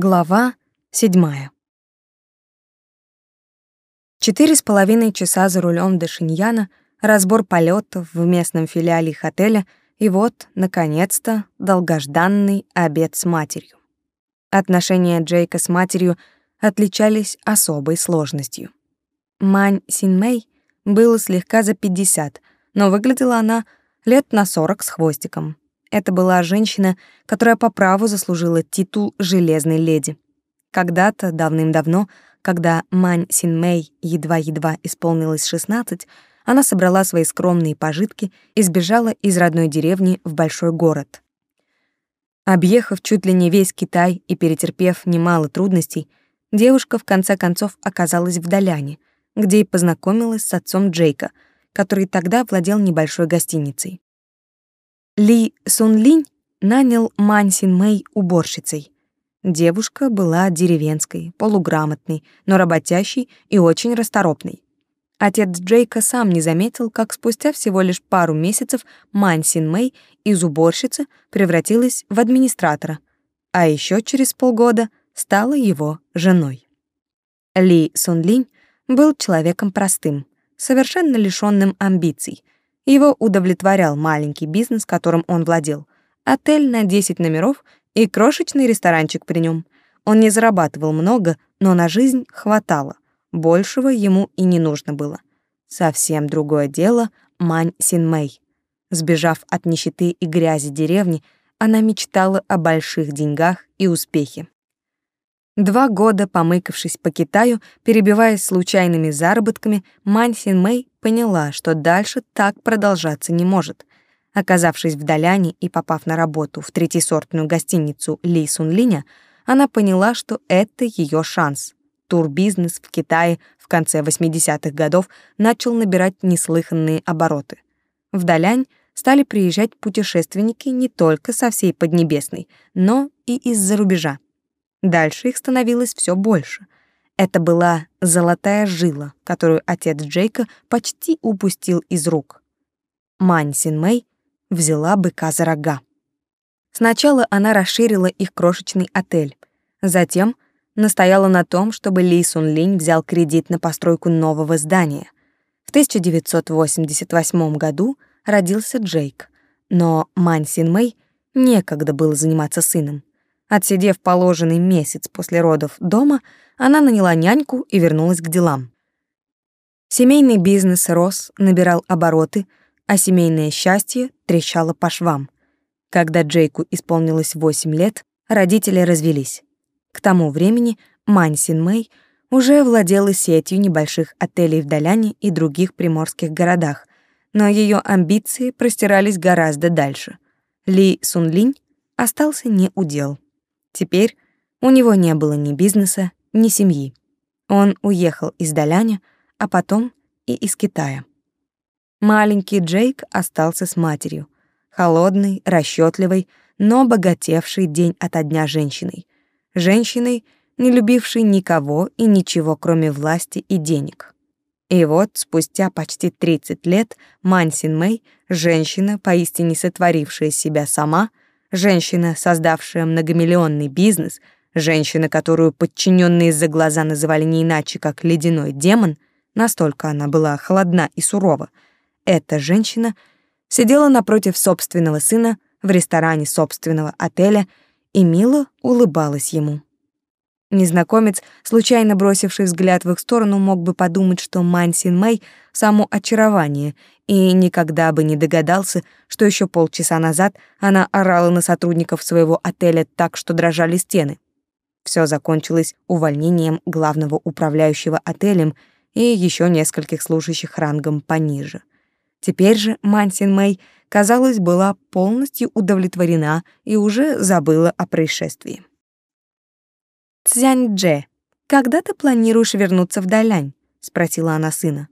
Глава седьмая. Четыре с половиной часа за рулем до Шиньяна, разбор полетов в местном филиале их отеля, и вот, наконец-то, долгожданный обед с матерью. Отношения Джейка с матерью отличались особой сложностью. Мань Синмэй было слегка за пятьдесят, но выглядела она лет на сорок с хвостиком. Это была женщина, которая по праву заслужила титул «железной леди». Когда-то, давным-давно, когда Мань Синмэй едва-едва исполнилось 16, она собрала свои скромные пожитки и сбежала из родной деревни в большой город. Объехав чуть ли не весь Китай и перетерпев немало трудностей, девушка в конце концов оказалась в Даляне, где и познакомилась с отцом Джейка, который тогда владел небольшой гостиницей. Ли Сун Линь нанял Мань Син Мэй уборщицей. Девушка была деревенской, полуграмотной, но работящей и очень расторопной. Отец Джейка сам не заметил, как спустя всего лишь пару месяцев Мань Син Мэй из уборщицы превратилась в администратора, а еще через полгода стала его женой. Ли Сун Линь был человеком простым, совершенно лишённым амбиций — его удовлетворял маленький бизнес, которым он владел. Отель на 10 номеров и крошечный ресторанчик при нем. Он не зарабатывал много, но на жизнь хватало. Большего ему и не нужно было. Совсем другое дело Мань Синмэй. Сбежав от нищеты и грязи деревни, она мечтала о больших деньгах и успехе. Два года помыкавшись по Китаю, перебиваясь случайными заработками, Мань Син Мэй поняла, что дальше так продолжаться не может. Оказавшись в Даляне и попав на работу в третьесортную гостиницу Ли Сун Линя, она поняла, что это ее шанс. Турбизнес в Китае в конце 80-х годов начал набирать неслыханные обороты. В Далянь стали приезжать путешественники не только со всей Поднебесной, но и из-за рубежа. Дальше их становилось все больше. Это была золотая жила, которую отец Джейка почти упустил из рук. Мань Син Мэй взяла быка за рога. Сначала она расширила их крошечный отель, затем настояла на том, чтобы Ли Сун Линь взял кредит на постройку нового здания. В 1988 году родился Джейк, но Мань Син Мэй некогда было заниматься сыном. Отсидев положенный месяц после родов дома, она наняла няньку и вернулась к делам. Семейный бизнес рос, набирал обороты, а семейное счастье трещало по швам. Когда Джейку исполнилось 8 лет, родители развелись. К тому времени Мань Син Мэй уже владела сетью небольших отелей в Даляне и других приморских городах, но ее амбиции простирались гораздо дальше. Ли Сун Линь остался не удел. Теперь у него не было ни бизнеса, ни семьи. Он уехал из Даляня, а потом и из Китая. Маленький Джейк остался с матерью, холодной, расчетливой, но богатевшей день ото дня женщиной. Женщиной, не любившей никого и ничего, кроме власти и денег. И вот, спустя почти 30 лет, Мансин Мэй, женщина, поистине сотворившая себя сама, женщина, создавшая многомиллионный бизнес, женщина, которую подчиненные за глаза называли не иначе, как ледяной демон, настолько она была холодна и сурова, эта женщина сидела напротив собственного сына в ресторане собственного отеля и мило улыбалась ему. Незнакомец, случайно бросивший взгляд в их сторону, мог бы подумать, что Мань Син Мэй — само очарование, и никогда бы не догадался, что еще полчаса назад она орала на сотрудников своего отеля так, что дрожали стены. Все закончилось увольнением главного управляющего отелем и еще нескольких служащих рангом пониже. Теперь же Мань Син Мэй, казалось, была полностью удовлетворена и уже забыла о происшествии. Цзянь-Дже, когда ты планируешь вернуться в Далянь?» — спросила она сына.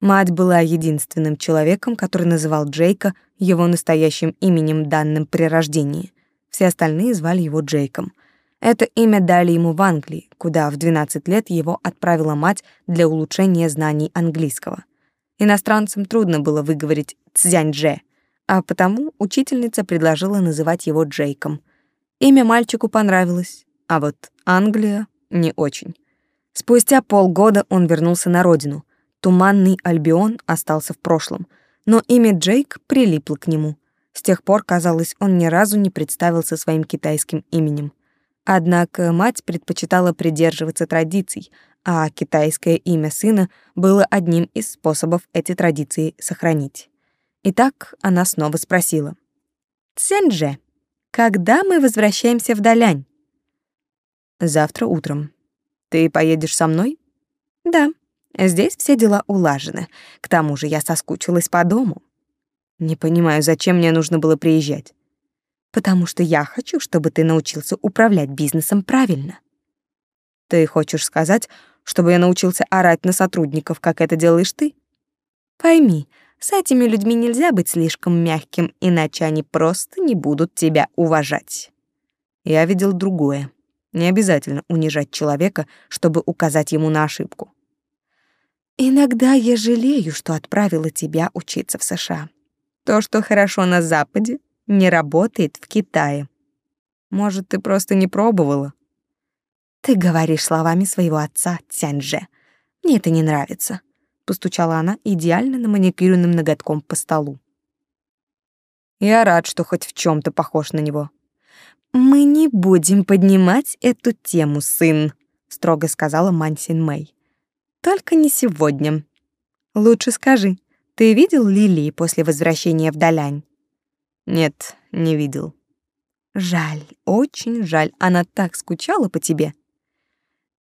Мать была единственным человеком, который называл Джейка его настоящим именем, данным при рождении. Все остальные звали его Джейком. Это имя дали ему в Англии, куда в 12 лет его отправила мать для улучшения знаний английского. Иностранцам трудно было выговорить Цзянь-Дже, а потому учительница предложила называть его Джейком. Имя мальчику понравилось, А вот Англия не очень. Спустя полгода он вернулся на родину. Туманный Альбион остался в прошлом, но имя Джейк прилипло к нему. С тех пор, казалось, он ни разу не представился своим китайским именем. Однако мать предпочитала придерживаться традиций, а китайское имя сына было одним из способов эти традиции сохранить. Итак, она снова спросила. «Цзяньже, когда мы возвращаемся в Далянь?» «Завтра утром. Ты поедешь со мной?» «Да, здесь все дела улажены. К тому же я соскучилась по дому». «Не понимаю, зачем мне нужно было приезжать?» «Потому что я хочу, чтобы ты научился управлять бизнесом правильно». «Ты хочешь сказать, чтобы я научился орать на сотрудников, как это делаешь ты?» «Пойми, с этими людьми нельзя быть слишком мягким, иначе они просто не будут тебя уважать. Я видел другое. Не обязательно унижать человека, чтобы указать ему на ошибку. Иногда я жалею, что отправила тебя учиться в США. То, что хорошо на Западе, не работает в Китае. Может, ты просто не пробовала? Ты говоришь словами своего отца, Цяньже. Мне это не нравится постучала она идеально на маникюренным ноготком по столу. Я рад, что хоть в чем то похож на него. Мы не будем поднимать эту тему, сын, строго сказала Мансин Мэй. Только не сегодня. Лучше скажи, ты видел Лили после возвращения в Далянь? Нет, не видел. Жаль, очень жаль. Она так скучала по тебе.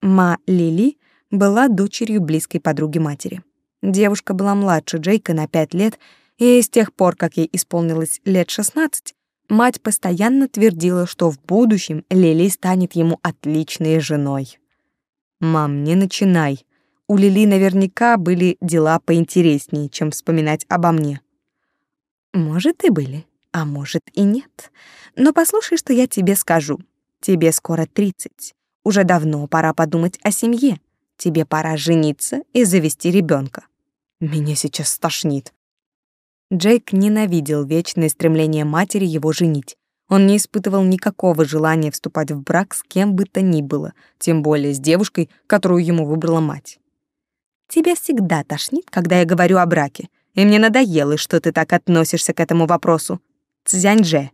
Ма Лили была дочерью близкой подруги матери. Девушка была младше Джейка на пять лет, и с тех пор, как ей исполнилось лет 16, мать постоянно твердила, что в будущем Лили станет ему отличной женой. «Мам, не начинай. У Лили наверняка были дела поинтереснее, чем вспоминать обо мне». «Может, и были, а может и нет. Но послушай, что я тебе скажу. Тебе скоро 30. Уже давно пора подумать о семье. Тебе пора жениться и завести ребенка. Меня сейчас стошнит. Джейк ненавидел вечное стремление матери его женить. Он не испытывал никакого желания вступать в брак с кем бы то ни было, тем более с девушкой, которую ему выбрала мать. «Тебя всегда тошнит, когда я говорю о браке, и мне надоело, что ты так относишься к этому вопросу. Цзяньже,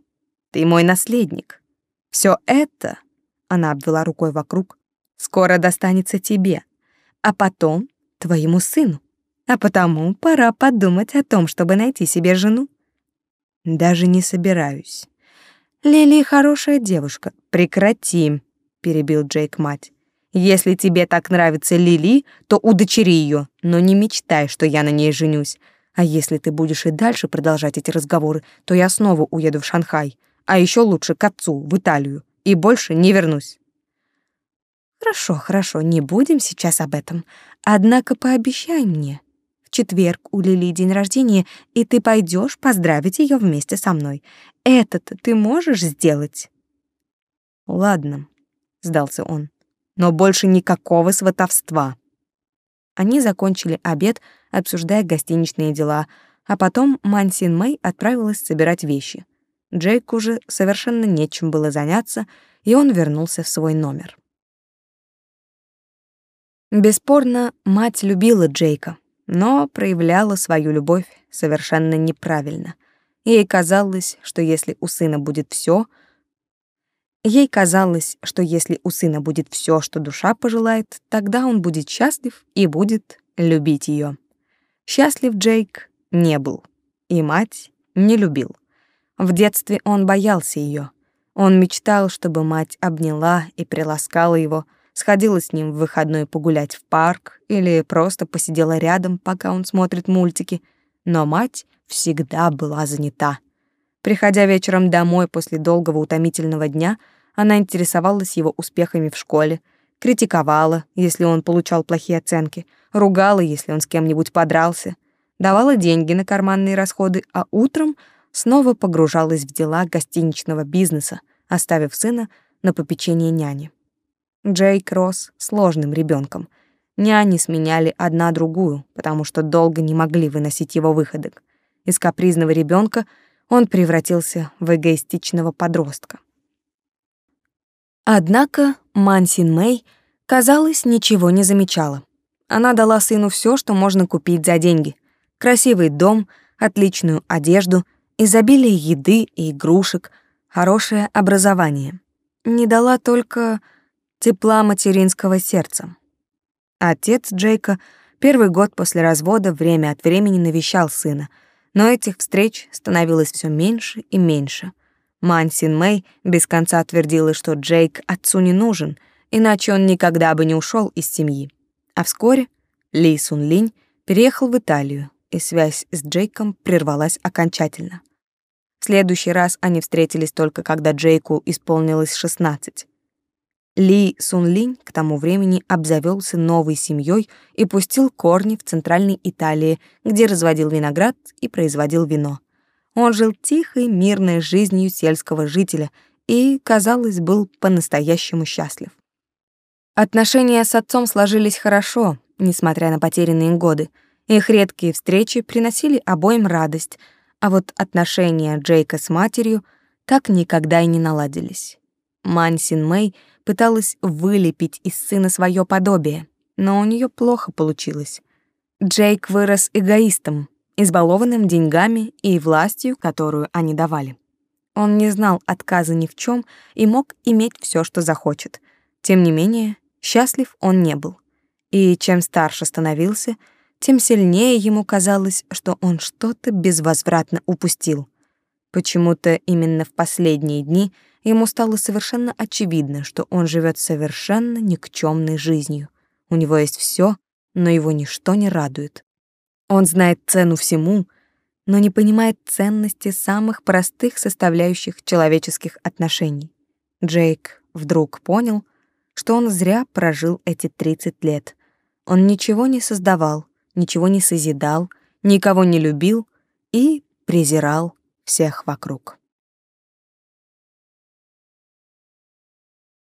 ты мой наследник. Все это...» — она обвела рукой вокруг. «Скоро достанется тебе, а потом твоему сыну. А потому пора подумать о том, чтобы найти себе жену. Даже не собираюсь. Лили хорошая девушка. Прекрати, перебил Джейк мать. Если тебе так нравится Лили, то удочери ее, но не мечтай, что я на ней женюсь. А если ты будешь и дальше продолжать эти разговоры, то я снова уеду в Шанхай, а еще лучше к отцу, в Италию, и больше не вернусь. Хорошо, хорошо, не будем сейчас об этом. Однако пообещай мне. В четверг у Лили день рождения, и ты пойдешь поздравить ее вместе со мной. Это ты можешь сделать? Ладно, сдался он. Но больше никакого сватовства. Они закончили обед, обсуждая гостиничные дела, а потом Мансин Мэй отправилась собирать вещи. Джейк уже совершенно нечем было заняться, и он вернулся в свой номер. Бесспорно, мать любила Джейка, но проявляла свою любовь совершенно неправильно. Ей казалось, что если у сына будет все, Ей казалось, что если у сына будет все, что душа пожелает, тогда он будет счастлив и будет любить ее. Счастлив Джейк не был, и мать не любил. В детстве он боялся ее. Он мечтал, чтобы мать обняла и приласкала его, сходила с ним в выходной погулять в парк или просто посидела рядом, пока он смотрит мультики, но мать всегда была занята. Приходя вечером домой после долгого утомительного дня, она интересовалась его успехами в школе, критиковала, если он получал плохие оценки, ругала, если он с кем-нибудь подрался, давала деньги на карманные расходы, а утром снова погружалась в дела гостиничного бизнеса, оставив сына на попечение няни. Джейк рос сложным ребенком. Няни сменяли одна другую, потому что долго не могли выносить его выходок. Из капризного ребенка он превратился в эгоистичного подростка. Однако Мансин Мэй, казалось, ничего не замечала. Она дала сыну все, что можно купить за деньги. Красивый дом, отличную одежду, изобилие еды и игрушек, хорошее образование. Не дала только тепла материнского сердца. Отец Джейка первый год после развода время от времени навещал сына, но этих встреч становилось все меньше и меньше. Мансин Мэй без конца твердила, что Джейк отцу не нужен, иначе он никогда бы не ушел из семьи. А вскоре Ли Сун Линь переехал в Италию, и связь с Джейком прервалась окончательно. В следующий раз они встретились только когда Джейку исполнилось 16. Ли Сун Линь к тому времени обзавелся новой семьей и пустил корни в центральной Италии, где разводил виноград и производил вино. Он жил тихой, мирной жизнью сельского жителя и, казалось, был по-настоящему счастлив. Отношения с отцом сложились хорошо, несмотря на потерянные годы. Их редкие встречи приносили обоим радость, а вот отношения Джейка с матерью так никогда и не наладились. Мансин Мэй — пыталась вылепить из сына свое подобие, но у нее плохо получилось. Джейк вырос эгоистом, избалованным деньгами и властью, которую они давали. Он не знал отказа ни в чем и мог иметь все, что захочет. Тем не менее, счастлив он не был. И чем старше становился, тем сильнее ему казалось, что он что-то безвозвратно упустил. Почему-то именно в последние дни — Ему стало совершенно очевидно, что он живет совершенно никчемной жизнью. У него есть все, но его ничто не радует. Он знает цену всему, но не понимает ценности самых простых составляющих человеческих отношений. Джейк вдруг понял, что он зря прожил эти 30 лет. Он ничего не создавал, ничего не созидал, никого не любил и презирал всех вокруг.